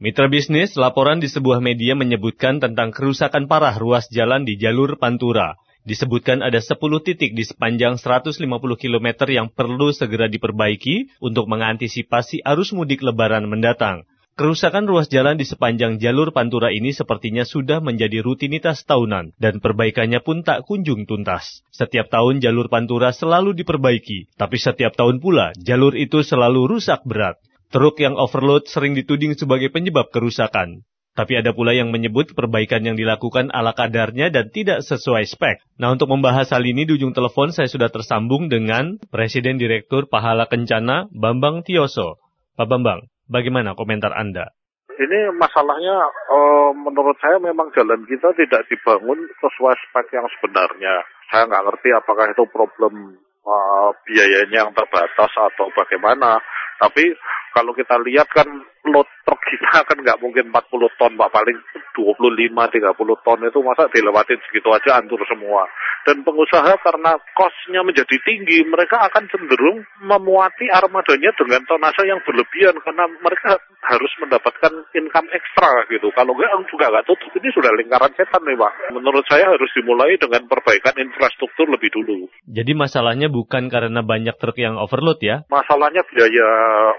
Mitra bisnis, laporan di sebuah media menyebutkan tentang kerusakan parah ruas jalan di jalur Pantura. Disebutkan ada 10 titik di sepanjang 150 km yang perlu segera diperbaiki untuk mengantisipasi arus mudik lebaran mendatang. Kerusakan ruas jalan di sepanjang jalur Pantura ini sepertinya sudah menjadi rutinitas tahunan dan perbaikannya pun tak kunjung tuntas. Setiap tahun jalur Pantura selalu diperbaiki, tapi setiap tahun pula jalur itu selalu rusak berat. Truk yang overload sering dituding sebagai penyebab kerusakan. Tapi ada pula yang menyebut perbaikan yang dilakukan ala kadarnya dan tidak sesuai spek. Nah untuk membahas hal ini di ujung telepon saya sudah tersambung dengan Presiden Direktur Pahala Kencana Bambang Tioso. Pak Bambang, bagaimana komentar Anda? Ini masalahnya uh, menurut saya memang jalan kita tidak dibangun sesuai spek yang sebenarnya. Saya nggak ngerti apakah itu problem uh, biayanya yang terbatas atau bagaimana. Tapi kalau kita lihat kan load truk kita kan nggak mungkin 40 ton, Pak. Paling 25-30 ton itu masa dilewatin segitu aja antur semua. Dan pengusaha karena kosnya menjadi tinggi, mereka akan cenderung memuati armadanya dengan tonase yang berlebihan karena mereka harus mendapatkan income ekstra gitu. Kalau nggak juga nggak tutup, ini sudah lingkaran setan nih Pak. Menurut saya harus dimulai dengan perbaikan infrastruktur lebih dulu. Jadi masalahnya bukan karena banyak truk yang overload ya? Masalahnya biaya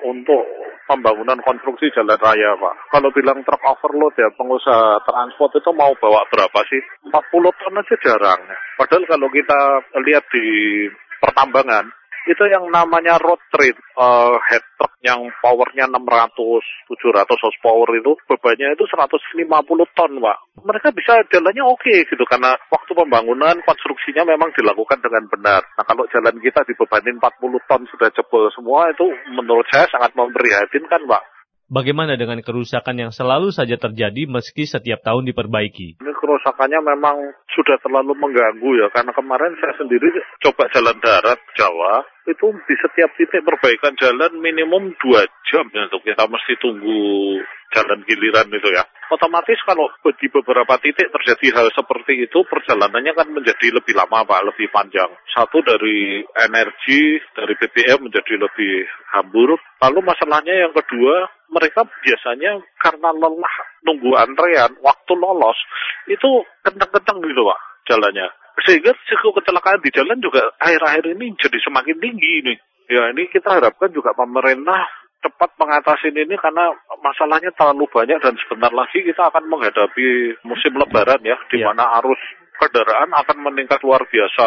untuk pembangunan konstruksi jalan raya, Pak. Kalau bilang truk overload ya, pengusaha transport itu mau bawa berapa sih? 40 ton aja jarang. Padahal kalau kita lihat di pertambangan, itu yang namanya road trip uh, head truck yang powernya 600 700 horsepower itu bebannya itu 150 ton pak. Mereka bisa jalannya oke okay, gitu karena waktu pembangunan konstruksinya memang dilakukan dengan benar. Nah kalau jalan kita dibebanin 40 ton sudah jebol semua itu menurut saya sangat memprihatinkan pak Bagaimana dengan kerusakan yang selalu saja terjadi meski setiap tahun diperbaiki? Ini kerusakannya memang sudah terlalu mengganggu ya, karena kemarin saya sendiri coba jalan darat Jawa, itu di setiap titik perbaikan jalan minimum dua jam ya, untuk kita mesti tunggu jalan giliran itu ya. Otomatis kalau di beberapa titik terjadi hal seperti itu, perjalanannya kan menjadi lebih lama Pak, lebih panjang. Satu dari energi, dari BBM menjadi lebih hambur. Lalu masalahnya yang kedua, mereka biasanya karena lelah nunggu antrean, waktu lolos, itu kentang-kentang gitu Pak jalannya. Sehingga risiko kecelakaan di jalan juga akhir-akhir ini jadi semakin tinggi ini. Ya ini kita harapkan juga pemerintah cepat mengatasi ini karena masalahnya terlalu banyak dan sebentar lagi kita akan menghadapi musim lebaran ya, di ya. mana arus kendaraan akan meningkat luar biasa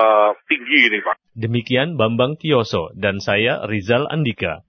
tinggi ini Pak. Demikian Bambang Tioso dan saya Rizal Andika.